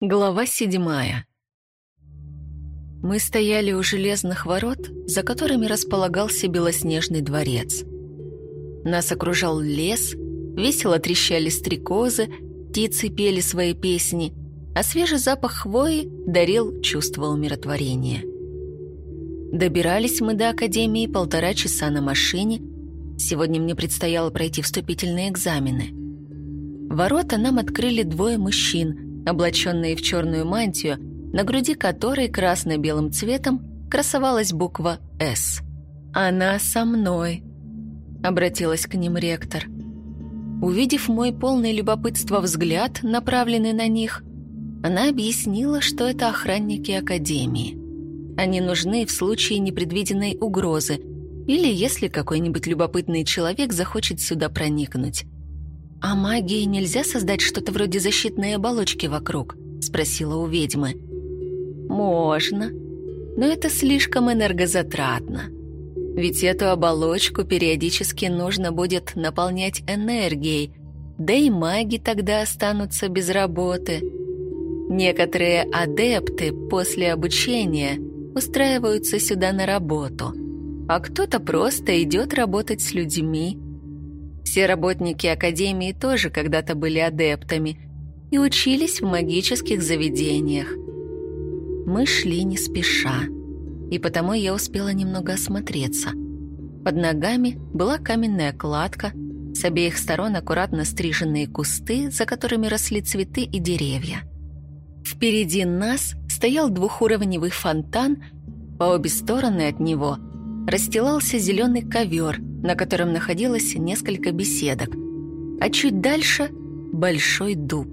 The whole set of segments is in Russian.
Глава седьмая. Мы стояли у железных ворот, за которыми располагался белоснежный дворец. Нас окружал лес, весело трещали стрекозы, птицы пели свои песни, а свежий запах хвои дарил чувство умиротворения. Добирались мы до Академии полтора часа на машине. Сегодня мне предстояло пройти вступительные экзамены. Ворота нам открыли двое мужчин – облаченные в черную мантию, на груди которой красно-белым цветом красовалась буква «С». «Она со мной», — обратилась к ним ректор. Увидев мой полный любопытства взгляд, направленный на них, она объяснила, что это охранники Академии. Они нужны в случае непредвиденной угрозы или если какой-нибудь любопытный человек захочет сюда проникнуть. «А магией нельзя создать что-то вроде защитной оболочки вокруг?» — спросила у ведьмы. «Можно, но это слишком энергозатратно. Ведь эту оболочку периодически нужно будет наполнять энергией, да и маги тогда останутся без работы. Некоторые адепты после обучения устраиваются сюда на работу, а кто-то просто идет работать с людьми, все работники Академии тоже когда-то были адептами и учились в магических заведениях. Мы шли не спеша, и потому я успела немного осмотреться. Под ногами была каменная кладка, с обеих сторон аккуратно стриженные кусты, за которыми росли цветы и деревья. Впереди нас стоял двухуровневый фонтан, по обе стороны от него расстилался зеленый ковер – на котором находилось несколько беседок, а чуть дальше — большой дуб.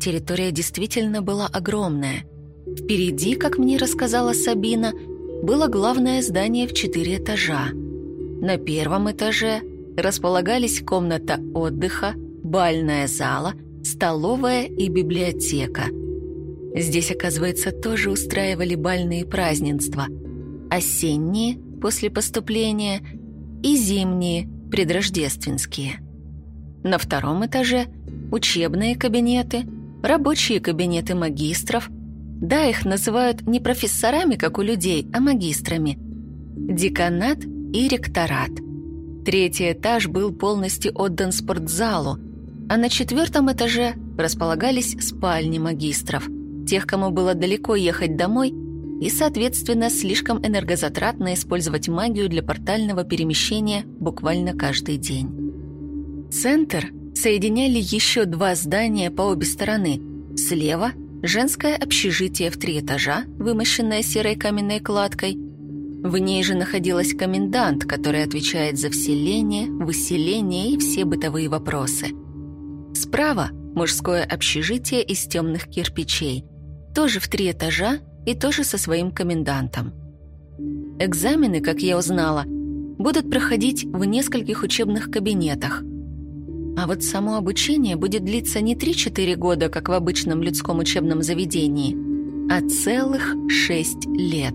Территория действительно была огромная. Впереди, как мне рассказала Сабина, было главное здание в четыре этажа. На первом этаже располагались комната отдыха, бальная зала, столовая и библиотека. Здесь, оказывается, тоже устраивали бальные празднества. Осенние, после поступления, и зимние, предрождественские. На втором этаже учебные кабинеты, рабочие кабинеты магистров. Да, их называют не профессорами, как у людей, а магистрами. Деканат и ректорат. Третий этаж был полностью отдан спортзалу, а на четвертом этаже располагались спальни магистров, тех, кому было далеко ехать домой – и, соответственно, слишком энергозатратно использовать магию для портального перемещения буквально каждый день. Центр соединяли еще два здания по обе стороны. Слева – женское общежитие в три этажа, вымощенное серой каменной кладкой. В ней же находилась комендант, который отвечает за вселение, выселение и все бытовые вопросы. Справа – мужское общежитие из темных кирпичей, тоже в три этажа и тоже со своим комендантом. Экзамены, как я узнала, будут проходить в нескольких учебных кабинетах. А вот само обучение будет длиться не 3-4 года, как в обычном людском учебном заведении, а целых 6 лет.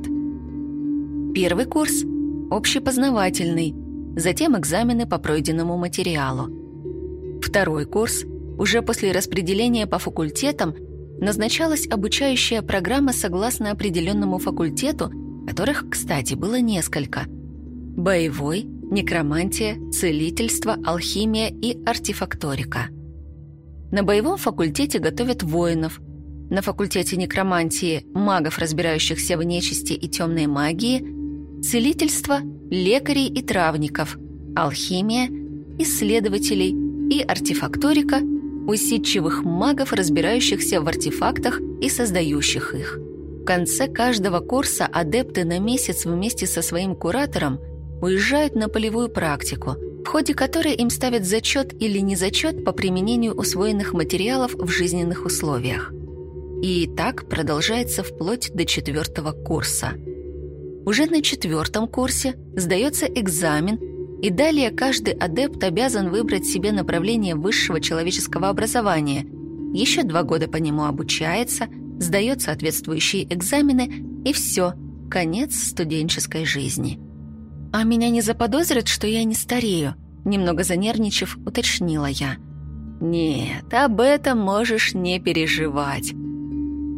Первый курс – общепознавательный, затем экзамены по пройденному материалу. Второй курс – уже после распределения по факультетам – назначалась обучающая программа согласно определенному факультету, которых, кстати, было несколько. Боевой, некромантия, целительство, алхимия и артефакторика. На боевом факультете готовят воинов, на факультете некромантии – магов, разбирающихся в нечисти и темной магии, целительство – лекарей и травников, алхимия – исследователей и артефакторика – усидчивых магов, разбирающихся в артефактах и создающих их. В конце каждого курса адепты на месяц вместе со своим куратором уезжают на полевую практику, в ходе которой им ставят зачет или незачет по применению усвоенных материалов в жизненных условиях. И так продолжается вплоть до четвертого курса. Уже на четвертом курсе сдается экзамен и далее каждый адепт обязан выбрать себе направление высшего человеческого образования. Еще два года по нему обучается, сдает соответствующие экзамены, и все, конец студенческой жизни. «А меня не заподозрят, что я не старею?» Немного занервничав, уточнила я. «Нет, об этом можешь не переживать»,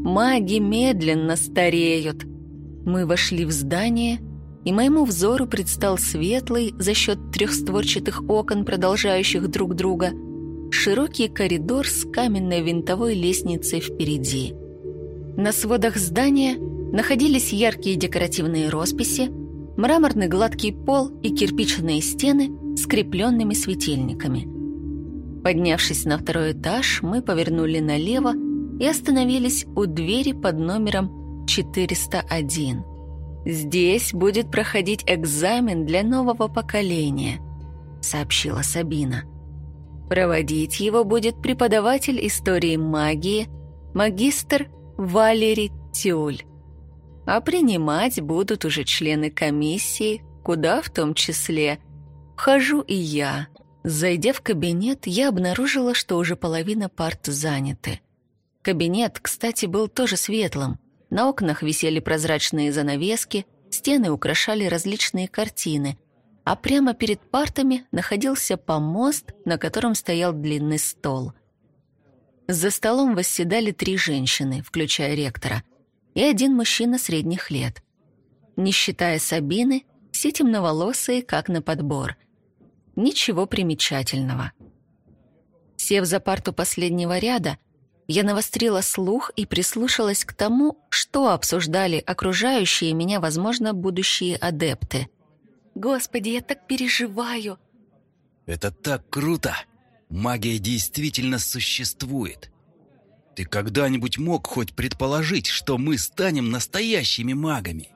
Маги медленно стареют. Мы вошли в здание, и моему взору предстал светлый за счет трехстворчатых окон, продолжающих друг друга, широкий коридор с каменной винтовой лестницей впереди. На сводах здания находились яркие декоративные росписи, мраморный гладкий пол и кирпичные стены с скрепленными светильниками. Поднявшись на второй этаж, мы повернули налево и остановились у двери под номером 401. «Здесь будет проходить экзамен для нового поколения», — сообщила Сабина. Проводить его будет преподаватель истории магии, магистр Валерий Тюль. А принимать будут уже члены комиссии, куда в том числе вхожу и я. Зайдя в кабинет, я обнаружила, что уже половина парт заняты. Кабинет, кстати, был тоже светлым. На окнах висели прозрачные занавески, стены украшали различные картины, а прямо перед партами находился помост, на котором стоял длинный стол. За столом восседали три женщины, включая ректора, и один мужчина средних лет. Не считая Сабины, все темноволосые, как на подбор. Ничего примечательного. Сев за парту последнего ряда, я навострила слух и прислушалась к тому, что обсуждали окружающие меня, возможно, будущие адепты. «Господи, я так переживаю!» «Это так круто! Магия действительно существует! Ты когда-нибудь мог хоть предположить, что мы станем настоящими магами?»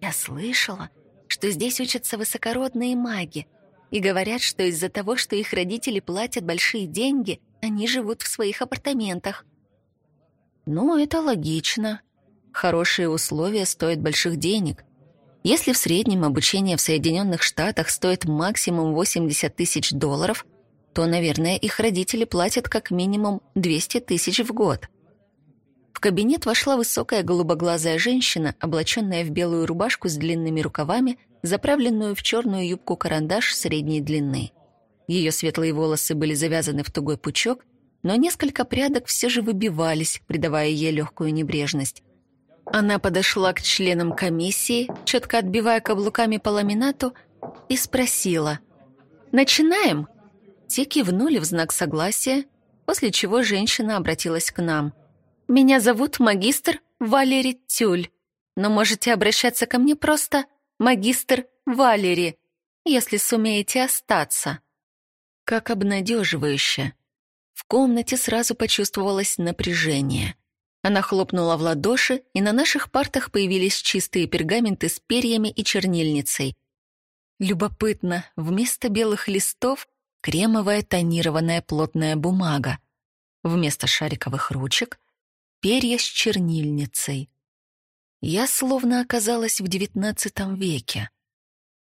«Я слышала, что здесь учатся высокородные маги, и говорят, что из-за того, что их родители платят большие деньги, они живут в своих апартаментах. Ну, это логично. Хорошие условия стоят больших денег. Если в среднем обучение в Соединенных Штатах стоит максимум 80 тысяч долларов, то, наверное, их родители платят как минимум 200 тысяч в год. В кабинет вошла высокая голубоглазая женщина, облаченная в белую рубашку с длинными рукавами, заправленную в черную юбку-карандаш средней длины. Ее светлые волосы были завязаны в тугой пучок, но несколько прядок все же выбивались, придавая ей легкую небрежность. Она подошла к членам комиссии, четко отбивая каблуками по ламинату, и спросила «Начинаем?» Те кивнули в знак согласия, после чего женщина обратилась к нам. «Меня зовут магистр Валерий Тюль, но можете обращаться ко мне просто магистр Валери, если сумеете остаться». Как обнадеживающе. В комнате сразу почувствовалось напряжение. Она хлопнула в ладоши, и на наших партах появились чистые пергаменты с перьями и чернильницей. Любопытно, вместо белых листов — кремовая тонированная плотная бумага. Вместо шариковых ручек — перья с чернильницей. Я словно оказалась в девятнадцатом веке.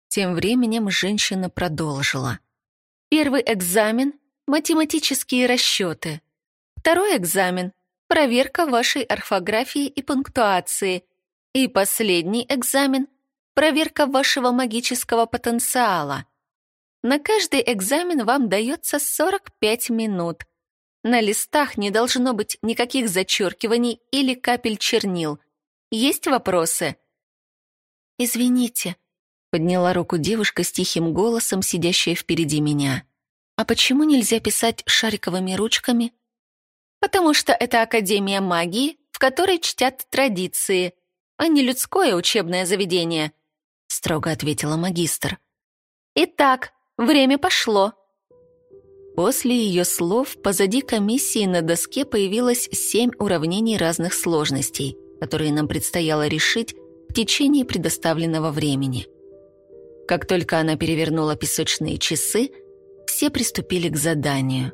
Тем временем женщина продолжила — Первый экзамен — математические расчеты. Второй экзамен — проверка вашей орфографии и пунктуации. И последний экзамен — проверка вашего магического потенциала. На каждый экзамен вам дается 45 минут. На листах не должно быть никаких зачеркиваний или капель чернил. Есть вопросы? «Извините», Подняла руку девушка с тихим голосом, сидящая впереди меня. «А почему нельзя писать шариковыми ручками?» «Потому что это Академия магии, в которой чтят традиции, а не людское учебное заведение», — строго ответила магистр. «Итак, время пошло». После ее слов позади комиссии на доске появилось семь уравнений разных сложностей, которые нам предстояло решить в течение предоставленного времени. Как только она перевернула песочные часы, все приступили к заданию.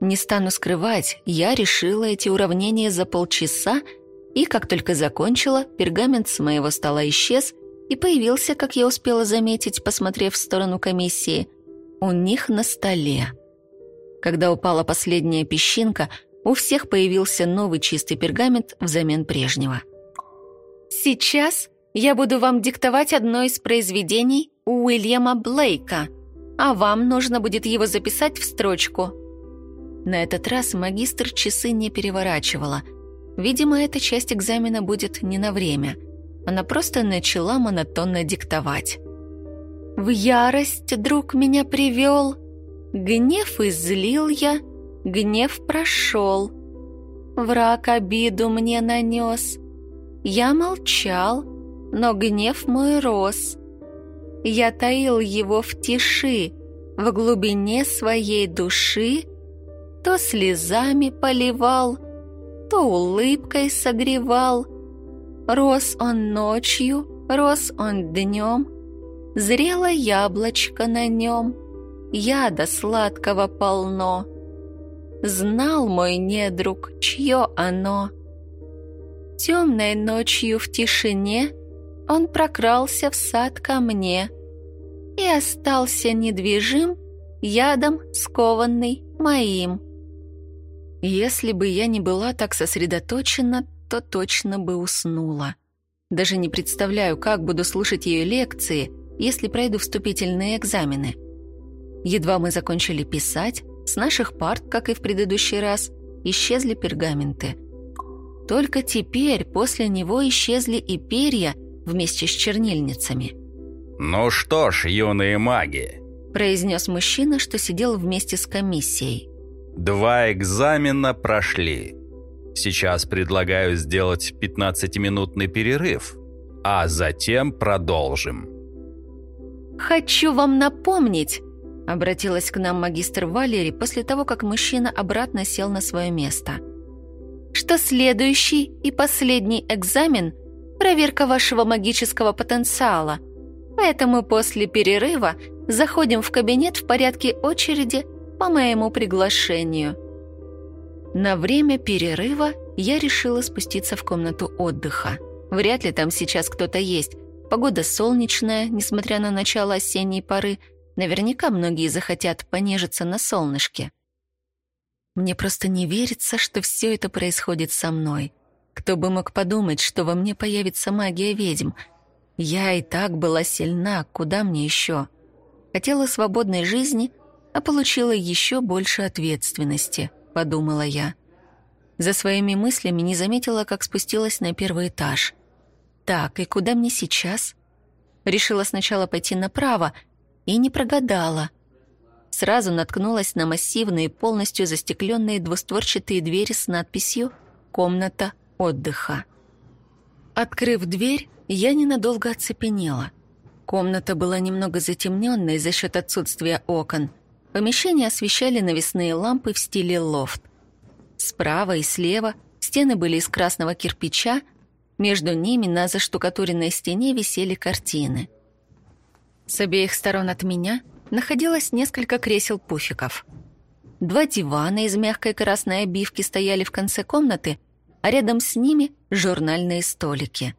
Не стану скрывать, я решила эти уравнения за полчаса, и как только закончила, пергамент с моего стола исчез и появился, как я успела заметить, посмотрев в сторону комиссии, у них на столе. Когда упала последняя песчинка, у всех появился новый чистый пергамент взамен прежнего. «Сейчас я буду вам диктовать одно из произведений Уильяма Блейка, а вам нужно будет его записать в строчку». На этот раз магистр часы не переворачивала. Видимо, эта часть экзамена будет не на время. Она просто начала монотонно диктовать. «В ярость друг меня привел, гнев излил я, гнев прошел. Враг обиду мне нанес. Я молчал, но гнев мой рос. Я таил его в тиши, в глубине своей души, то слезами поливал, то улыбкой согревал. Рос он ночью, рос он днем, зрело яблочко на нем, яда сладкого полно. Знал мой недруг, чье оно. Темной ночью в тишине он прокрался в сад ко мне и остался недвижим, ядом скованный моим. Если бы я не была так сосредоточена, то точно бы уснула. Даже не представляю, как буду слушать ее лекции, если пройду вступительные экзамены. Едва мы закончили писать, с наших парт, как и в предыдущий раз, исчезли пергаменты. Только теперь после него исчезли и перья вместе с чернильницами. «Ну что ж, юные маги», – произнес мужчина, что сидел вместе с комиссией. Два экзамена прошли. Сейчас предлагаю сделать 15-минутный перерыв, а затем продолжим. «Хочу вам напомнить», — обратилась к нам магистр Валерий после того, как мужчина обратно сел на свое место, «что следующий и последний экзамен — проверка вашего магического потенциала, поэтому после перерыва заходим в кабинет в порядке очереди по моему приглашению. На время перерыва я решила спуститься в комнату отдыха. Вряд ли там сейчас кто-то есть. Погода солнечная, несмотря на начало осенней поры. Наверняка многие захотят понежиться на солнышке. Мне просто не верится, что все это происходит со мной. Кто бы мог подумать, что во мне появится магия ведьм. Я и так была сильна, куда мне еще? Хотела свободной жизни — а получила еще больше ответственности, подумала я. За своими мыслями не заметила, как спустилась на первый этаж. Так, и куда мне сейчас? Решила сначала пойти направо и не прогадала. Сразу наткнулась на массивные, полностью застекленные двустворчатые двери с надписью «Комната отдыха». Открыв дверь, я ненадолго оцепенела. Комната была немного затемненной за счет отсутствия окон — Помещение освещали навесные лампы в стиле лофт. Справа и слева стены были из красного кирпича, между ними на заштукатуренной стене висели картины. С обеих сторон от меня находилось несколько кресел-пуфиков. Два дивана из мягкой красной обивки стояли в конце комнаты, а рядом с ними журнальные столики.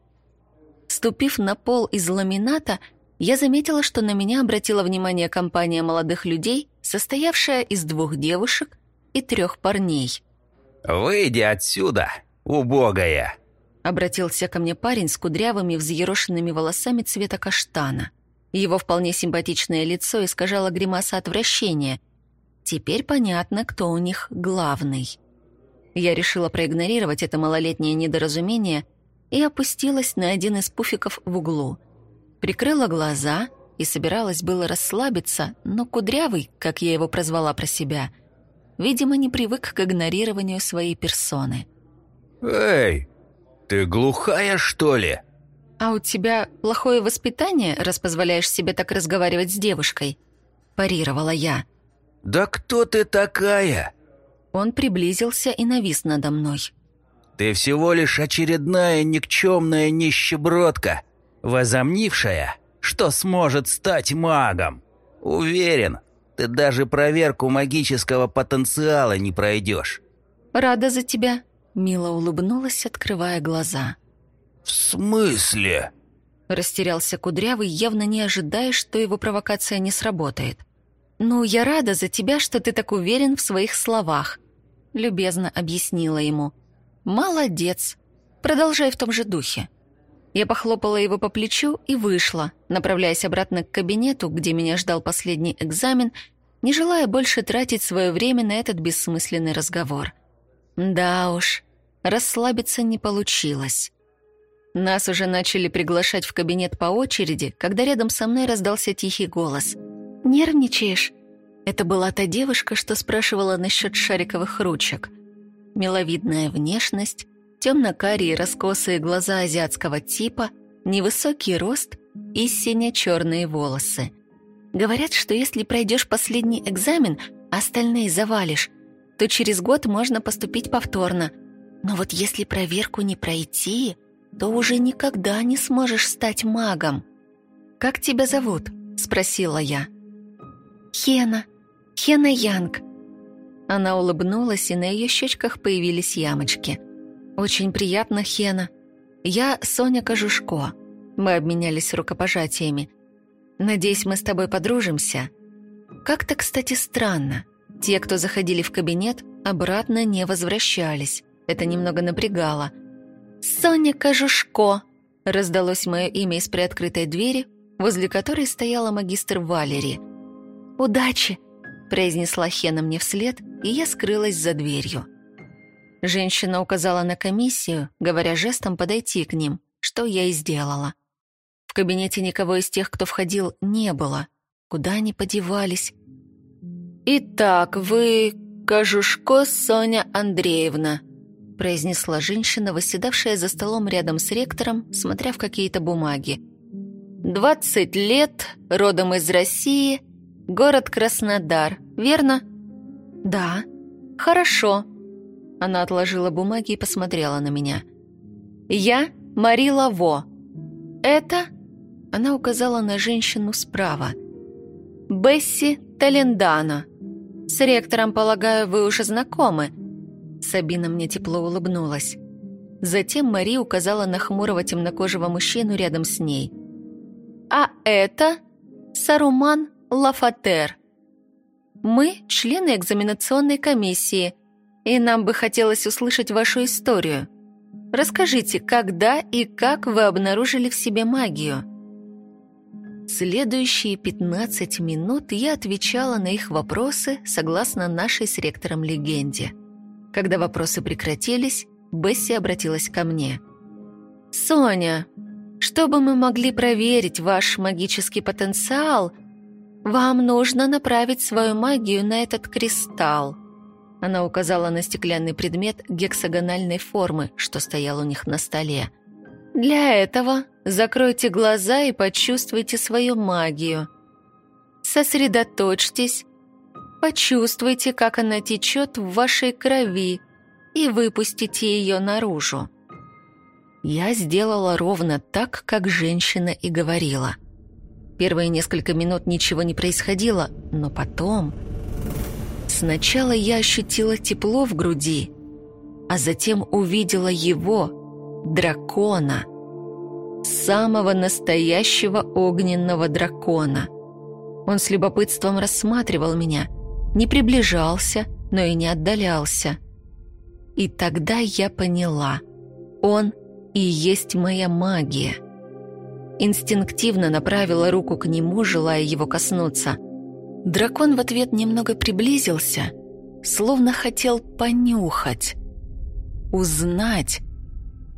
Ступив на пол из ламината, я заметила, что на меня обратила внимание компания молодых людей, состоявшая из двух девушек и трех парней. «Выйди отсюда, убогая!» Обратился ко мне парень с кудрявыми взъерошенными волосами цвета каштана. Его вполне симпатичное лицо искажало гримаса отвращения. Теперь понятно, кто у них главный. Я решила проигнорировать это малолетнее недоразумение и опустилась на один из пуфиков в углу — Прикрыла глаза и собиралась было расслабиться, но Кудрявый, как я его прозвала про себя, видимо, не привык к игнорированию своей персоны. «Эй, ты глухая, что ли?» «А у тебя плохое воспитание, раз позволяешь себе так разговаривать с девушкой?» Парировала я. «Да кто ты такая?» Он приблизился и навис надо мной. «Ты всего лишь очередная никчемная нищебродка, возомнившая, что сможет стать магом. Уверен, ты даже проверку магического потенциала не пройдешь. «Рада за тебя», — мило улыбнулась, открывая глаза. «В смысле?» Растерялся Кудрявый, явно не ожидая, что его провокация не сработает. «Ну, я рада за тебя, что ты так уверен в своих словах», — любезно объяснила ему. «Молодец. Продолжай в том же духе». Я похлопала его по плечу и вышла, направляясь обратно к кабинету, где меня ждал последний экзамен, не желая больше тратить свое время на этот бессмысленный разговор. Да уж, расслабиться не получилось. Нас уже начали приглашать в кабинет по очереди, когда рядом со мной раздался тихий голос. «Нервничаешь?» Это была та девушка, что спрашивала насчет шариковых ручек. Миловидная внешность, темно-карие раскосые глаза азиатского типа, невысокий рост и сине-черные волосы. Говорят, что если пройдешь последний экзамен, а остальные завалишь, то через год можно поступить повторно. Но вот если проверку не пройти, то уже никогда не сможешь стать магом. «Как тебя зовут?» — спросила я. «Хена. Хена Янг». Она улыбнулась, и на ее щечках появились ямочки. «Очень приятно, Хена. Я Соня Кожушко». Мы обменялись рукопожатиями. «Надеюсь, мы с тобой подружимся?» Как-то, кстати, странно. Те, кто заходили в кабинет, обратно не возвращались. Это немного напрягало. «Соня Кожушко!» Раздалось мое имя из приоткрытой двери, возле которой стояла магистр Валери. «Удачи!» – произнесла Хена мне вслед, и я скрылась за дверью. Женщина указала на комиссию, говоря жестом подойти к ним, что я и сделала. В кабинете никого из тех, кто входил, не было. Куда они подевались? «Итак, вы Кожушко Соня Андреевна», произнесла женщина, восседавшая за столом рядом с ректором, смотря в какие-то бумаги. «Двадцать лет, родом из России, город Краснодар, верно?» «Да». «Хорошо». Она отложила бумаги и посмотрела на меня. «Я Мари Лаво. Это...» Она указала на женщину справа. «Бесси Талендано. С ректором, полагаю, вы уже знакомы». Сабина мне тепло улыбнулась. Затем Мари указала на хмурого темнокожего мужчину рядом с ней. «А это Саруман Лафатер. Мы – члены экзаменационной комиссии, и нам бы хотелось услышать вашу историю. Расскажите, когда и как вы обнаружили в себе магию?» Следующие 15 минут я отвечала на их вопросы согласно нашей с ректором легенде. Когда вопросы прекратились, Бесси обратилась ко мне. «Соня, чтобы мы могли проверить ваш магический потенциал, вам нужно направить свою магию на этот кристалл». Она указала на стеклянный предмет гексагональной формы, что стоял у них на столе. «Для этого Закройте глаза и почувствуйте свою магию. Сосредоточьтесь, почувствуйте, как она течет в вашей крови и выпустите ее наружу. Я сделала ровно так, как женщина и говорила. Первые несколько минут ничего не происходило, но потом... Сначала я ощутила тепло в груди, а затем увидела его, дракона — самого настоящего огненного дракона. Он с любопытством рассматривал меня, не приближался, но и не отдалялся. И тогда я поняла, он и есть моя магия. Инстинктивно направила руку к нему, желая его коснуться. Дракон в ответ немного приблизился, словно хотел понюхать, узнать,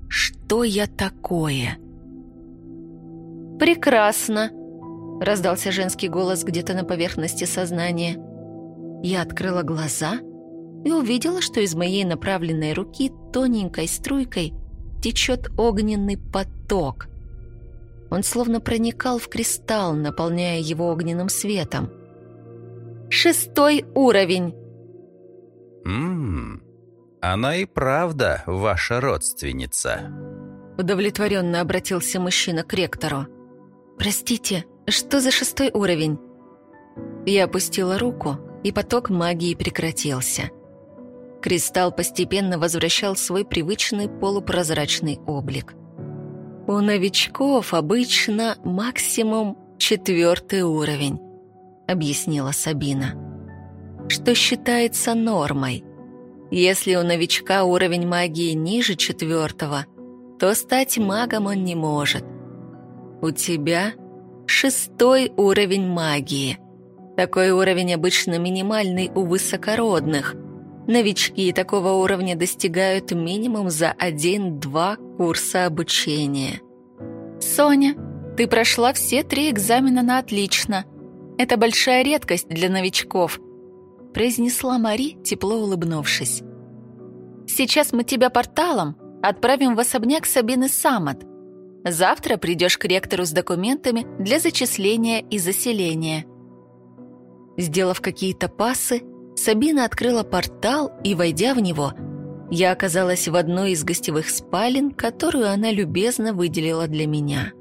что я такое — «Прекрасно!» — раздался женский голос где-то на поверхности сознания. Я открыла глаза и увидела, что из моей направленной руки тоненькой струйкой течет огненный поток. Он словно проникал в кристалл, наполняя его огненным светом. «Шестой уровень!» «Ммм, она и правда ваша родственница!» Удовлетворенно обратился мужчина к ректору. «Простите, что за шестой уровень?» Я опустила руку, и поток магии прекратился. Кристалл постепенно возвращал свой привычный полупрозрачный облик. У новичков обычно максимум четвертый уровень, объяснила Сабина. Что считается нормой. Если у новичка уровень магии ниже четвертого, то стать магом он не может – у тебя шестой уровень магии. Такой уровень обычно минимальный у высокородных, Новички такого уровня достигают минимум за один-два курса обучения. «Соня, ты прошла все три экзамена на отлично. Это большая редкость для новичков», произнесла Мари, тепло улыбнувшись. «Сейчас мы тебя порталом отправим в особняк Сабины Самот. Завтра придешь к ректору с документами для зачисления и заселения». Сделав какие-то пасы, Сабина открыла портал и, войдя в него, я оказалась в одной из гостевых спален, которую она любезно выделила для меня.